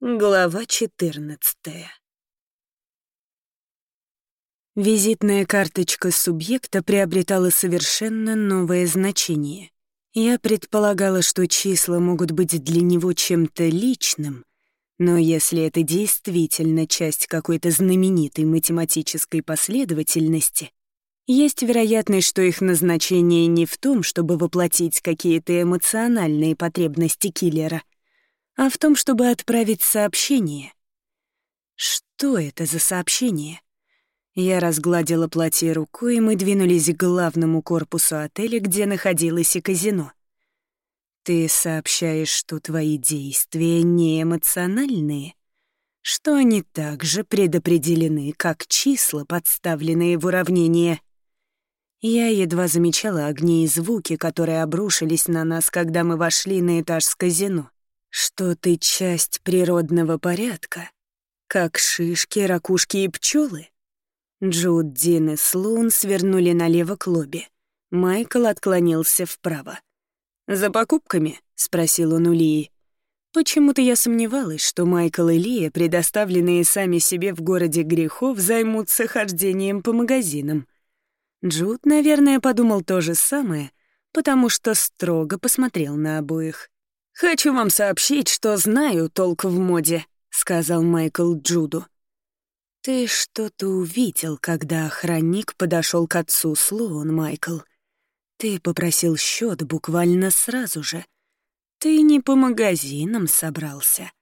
Глава 14 Визитная карточка субъекта приобретала совершенно новое значение. Я предполагала, что числа могут быть для него чем-то личным, но если это действительно часть какой-то знаменитой математической последовательности, есть вероятность, что их назначение не в том, чтобы воплотить какие-то эмоциональные потребности киллера — а в том, чтобы отправить сообщение. Что это за сообщение? Я разгладила платье рукой, и мы двинулись к главному корпусу отеля, где находилось и казино. Ты сообщаешь, что твои действия не эмоциональные, что они также предопределены, как числа, подставленные в уравнение. Я едва замечала огни и звуки, которые обрушились на нас, когда мы вошли на этаж с казино что ты часть природного порядка, как шишки, ракушки и пчелы. Джуд, Дин и Слун свернули налево к лобби. Майкл отклонился вправо. «За покупками?» — спросил он у Лии. Почему-то я сомневалась, что Майкл и Лия, предоставленные сами себе в городе грехов, займутся хождением по магазинам. Джуд, наверное, подумал то же самое, потому что строго посмотрел на обоих. «Хочу вам сообщить, что знаю толк в моде», — сказал Майкл Джуду. «Ты что-то увидел, когда охранник подошел к отцу Слоун, Майкл. Ты попросил счет буквально сразу же. Ты не по магазинам собрался».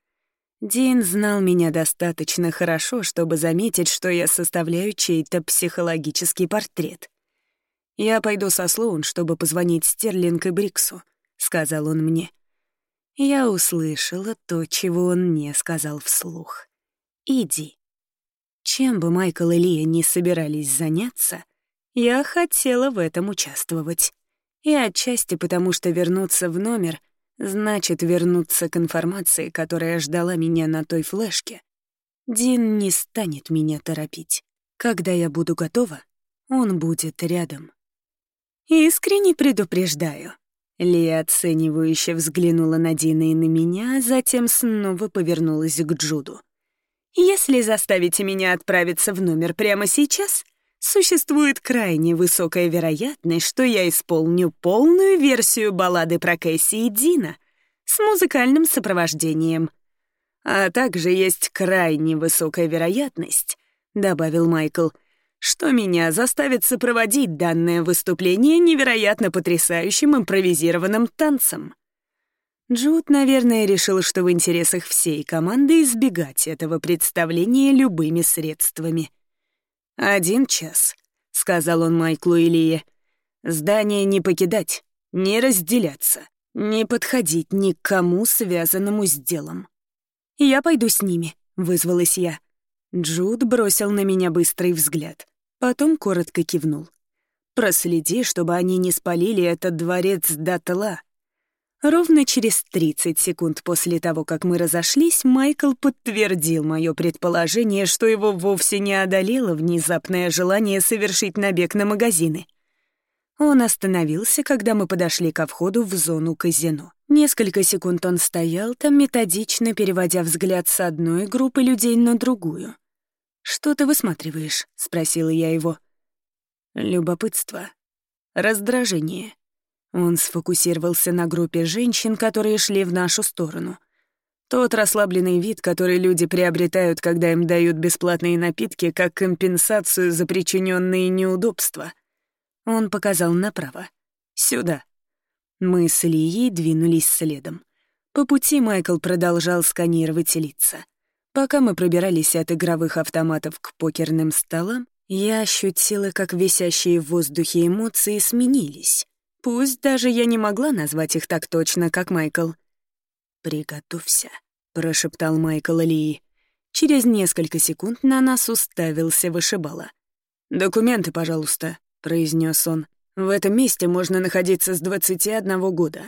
Дин знал меня достаточно хорошо, чтобы заметить, что я составляю чей-то психологический портрет. «Я пойду со Слоун, чтобы позвонить Стерлинг и Бриксу», — сказал он мне. Я услышала то, чего он не сказал вслух. «Иди». Чем бы Майкл и Лия не собирались заняться, я хотела в этом участвовать. И отчасти потому, что вернуться в номер значит вернуться к информации, которая ждала меня на той флешке. Дин не станет меня торопить. Когда я буду готова, он будет рядом. Искренне предупреждаю, ли оценивающе взглянула на Дина и на меня, а затем снова повернулась к Джуду. «Если заставите меня отправиться в номер прямо сейчас, существует крайне высокая вероятность, что я исполню полную версию баллады про Кэсси и Дина с музыкальным сопровождением. А также есть крайне высокая вероятность», — добавил Майкл, — что меня заставит сопроводить данное выступление невероятно потрясающим импровизированным танцем. Джуд, наверное, решил, что в интересах всей команды избегать этого представления любыми средствами. «Один час», — сказал он Майклу и Лие. «Здание не покидать, не разделяться, не подходить ни к кому, связанному с делом». «Я пойду с ними», — вызвалась я. Джуд бросил на меня быстрый взгляд. Потом коротко кивнул. «Проследи, чтобы они не спалили этот дворец дотла». Ровно через 30 секунд после того, как мы разошлись, Майкл подтвердил мое предположение, что его вовсе не одолело внезапное желание совершить набег на магазины. Он остановился, когда мы подошли ко входу в зону казино. Несколько секунд он стоял там, методично переводя взгляд с одной группы людей на другую. «Что ты высматриваешь?» — спросила я его. Любопытство. Раздражение. Он сфокусировался на группе женщин, которые шли в нашу сторону. Тот расслабленный вид, который люди приобретают, когда им дают бесплатные напитки, как компенсацию за причиненные неудобства. Он показал направо. «Сюда». Мы с Лией двинулись следом. По пути Майкл продолжал сканировать лица. Пока мы пробирались от игровых автоматов к покерным столам, я ощутила, как висящие в воздухе эмоции сменились. Пусть даже я не могла назвать их так точно, как Майкл. «Приготовься», — прошептал Майкл Лии. Через несколько секунд на нас уставился вышибала. «Документы, пожалуйста», — произнес он. «В этом месте можно находиться с 21 года».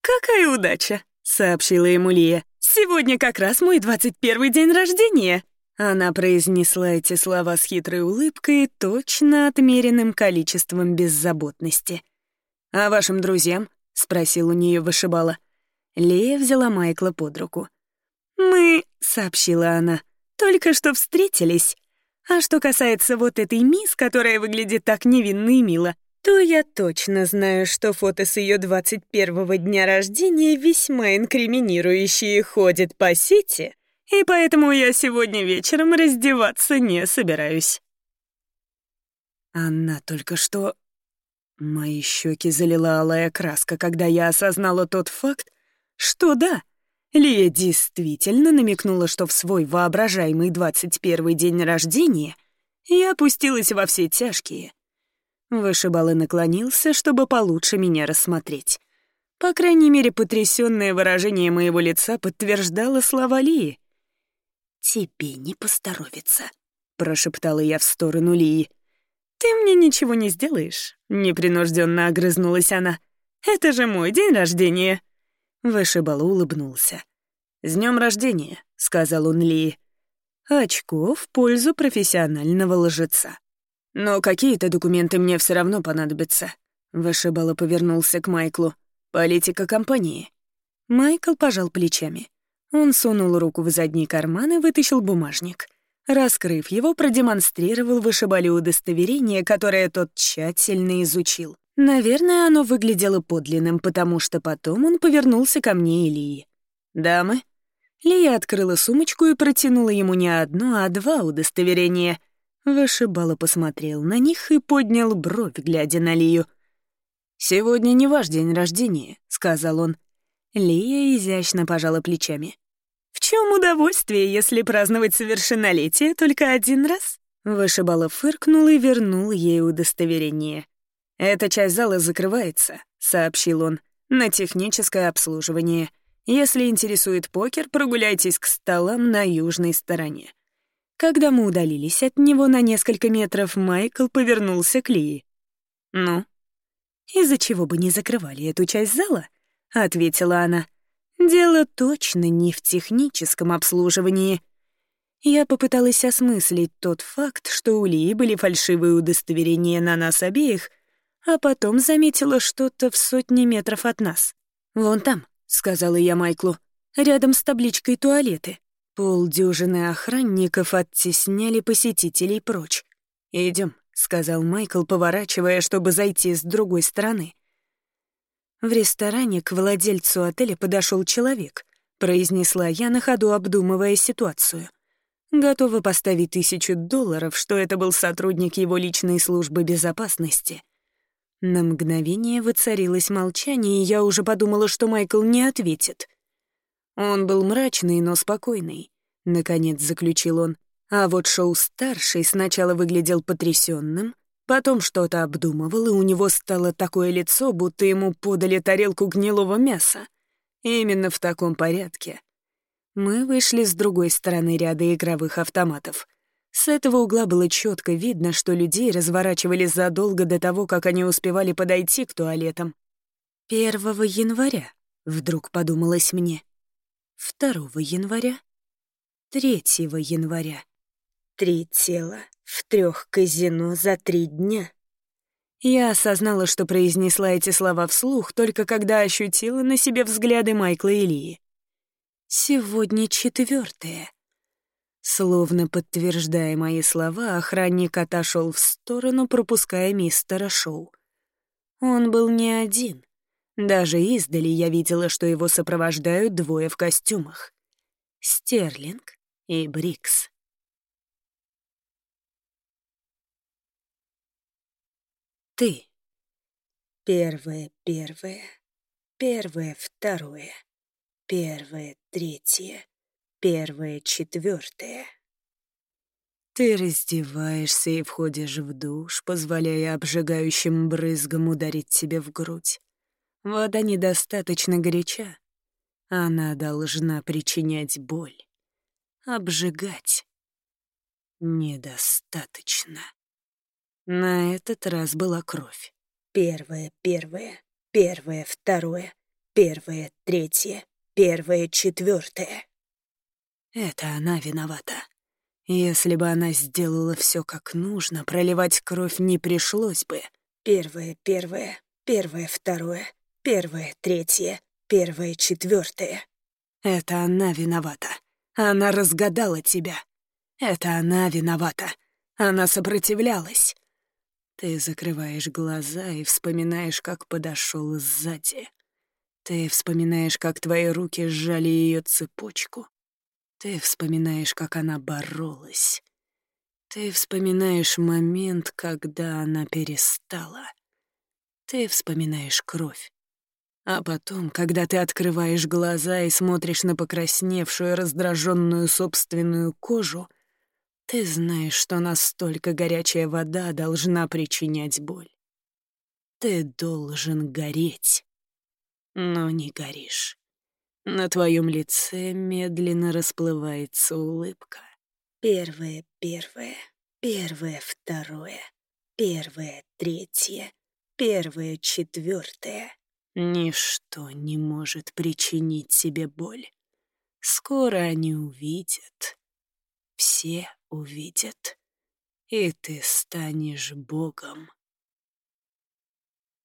«Какая удача!» — сообщила ему Лия. «Сегодня как раз мой двадцать первый день рождения!» Она произнесла эти слова с хитрой улыбкой точно отмеренным количеством беззаботности. «А вашим друзьям?» — спросил у нее вышибала. Лея взяла Майкла под руку. «Мы сообщила она. «Только что встретились. А что касается вот этой мисс, которая выглядит так невинно и мило, то я точно знаю, что фото с ее 21-го дня рождения весьма инкриминирующие ходит по сети, и поэтому я сегодня вечером раздеваться не собираюсь». Она только что... Мои щеки залила алая краска, когда я осознала тот факт, что да, Лия действительно намекнула, что в свой воображаемый 21 день рождения я опустилась во все тяжкие. Вышибалы наклонился, чтобы получше меня рассмотреть. По крайней мере, потрясённое выражение моего лица подтверждало слова Лии. «Тебе не посторовится», — прошептала я в сторону Лии. «Ты мне ничего не сделаешь», — непринужденно огрызнулась она. «Это же мой день рождения». Вышибал улыбнулся. «С днем рождения», — сказал он Ли. «Очко в пользу профессионального лжеца. Но какие-то документы мне все равно понадобятся». Вышибало повернулся к Майклу. «Политика компании». Майкл пожал плечами. Он сунул руку в задний карман и вытащил бумажник — Раскрыв его, продемонстрировал вышибали удостоверение, которое тот тщательно изучил. Наверное, оно выглядело подлинным, потому что потом он повернулся ко мне и Лии. «Дамы?» Лия открыла сумочку и протянула ему не одно, а два удостоверения. Вышибало посмотрел на них и поднял бровь, глядя на Лию. «Сегодня не ваш день рождения», — сказал он. Лия изящно пожала плечами. В чем удовольствие, если праздновать совершеннолетие только один раз? Вышибала фыркнул и вернул ей удостоверение. «Эта часть зала закрывается», — сообщил он, — «на техническое обслуживание. Если интересует покер, прогуляйтесь к столам на южной стороне». Когда мы удалились от него на несколько метров, Майкл повернулся к Лии. «Ну?» «Из-за чего бы не закрывали эту часть зала?» — ответила она. Дело точно не в техническом обслуживании. Я попыталась осмыслить тот факт, что у Лии были фальшивые удостоверения на нас обеих, а потом заметила что-то в сотне метров от нас. «Вон там», — сказала я Майклу, — «рядом с табличкой туалеты». Полдюжины охранников оттесняли посетителей прочь. Идем, сказал Майкл, поворачивая, чтобы зайти с другой стороны. В ресторане к владельцу отеля подошел человек, произнесла я на ходу, обдумывая ситуацию. Готова поставить тысячу долларов, что это был сотрудник его личной службы безопасности. На мгновение воцарилось молчание, и я уже подумала, что Майкл не ответит. Он был мрачный, но спокойный, — наконец заключил он. А вот Шоу-старший сначала выглядел потрясенным, Потом что-то обдумывал, и у него стало такое лицо, будто ему подали тарелку гнилого мяса. именно в таком порядке. Мы вышли с другой стороны ряда игровых автоматов. С этого угла было четко видно, что людей разворачивали задолго до того, как они успевали подойти к туалетам. Первого января, вдруг подумалось мне. Второго января. Третьего января. Три тела в трех казино за три дня. Я осознала, что произнесла эти слова вслух, только когда ощутила на себе взгляды Майкла и Лии. Сегодня четвертое. Словно подтверждая мои слова, охранник отошел в сторону, пропуская мистера Шоу. Он был не один. Даже издали я видела, что его сопровождают двое в костюмах. Стерлинг и Брикс. ты. Первое, первое, первое, второе, первое, третье, первое, четвертое. Ты раздеваешься и входишь в душ, позволяя обжигающим брызгам ударить тебе в грудь. Вода недостаточно горяча. Она должна причинять боль. Обжигать недостаточно. На этот раз была кровь. Первое, первое, первое, второе, первое, третье, первое, четвертое. Это она виновата. Если бы она сделала все как нужно, проливать кровь не пришлось бы. Первое, первое, первое, второе, первое, третье, первое, четвертое. Это она виновата. Она разгадала тебя. Это она виновата. Она сопротивлялась. Ты закрываешь глаза и вспоминаешь, как подошел сзади. Ты вспоминаешь, как твои руки сжали ее цепочку. Ты вспоминаешь, как она боролась. Ты вспоминаешь момент, когда она перестала. Ты вспоминаешь кровь. А потом, когда ты открываешь глаза и смотришь на покрасневшую, раздраженную собственную кожу, ты знаешь, что настолько горячая вода должна причинять боль. Ты должен гореть, но не горишь. На твоем лице медленно расплывается улыбка. Первое, первое, первое, второе, первое, третье, первое, четвертое. Ничто не может причинить себе боль. Скоро они увидят. Все увидят. И ты станешь Богом.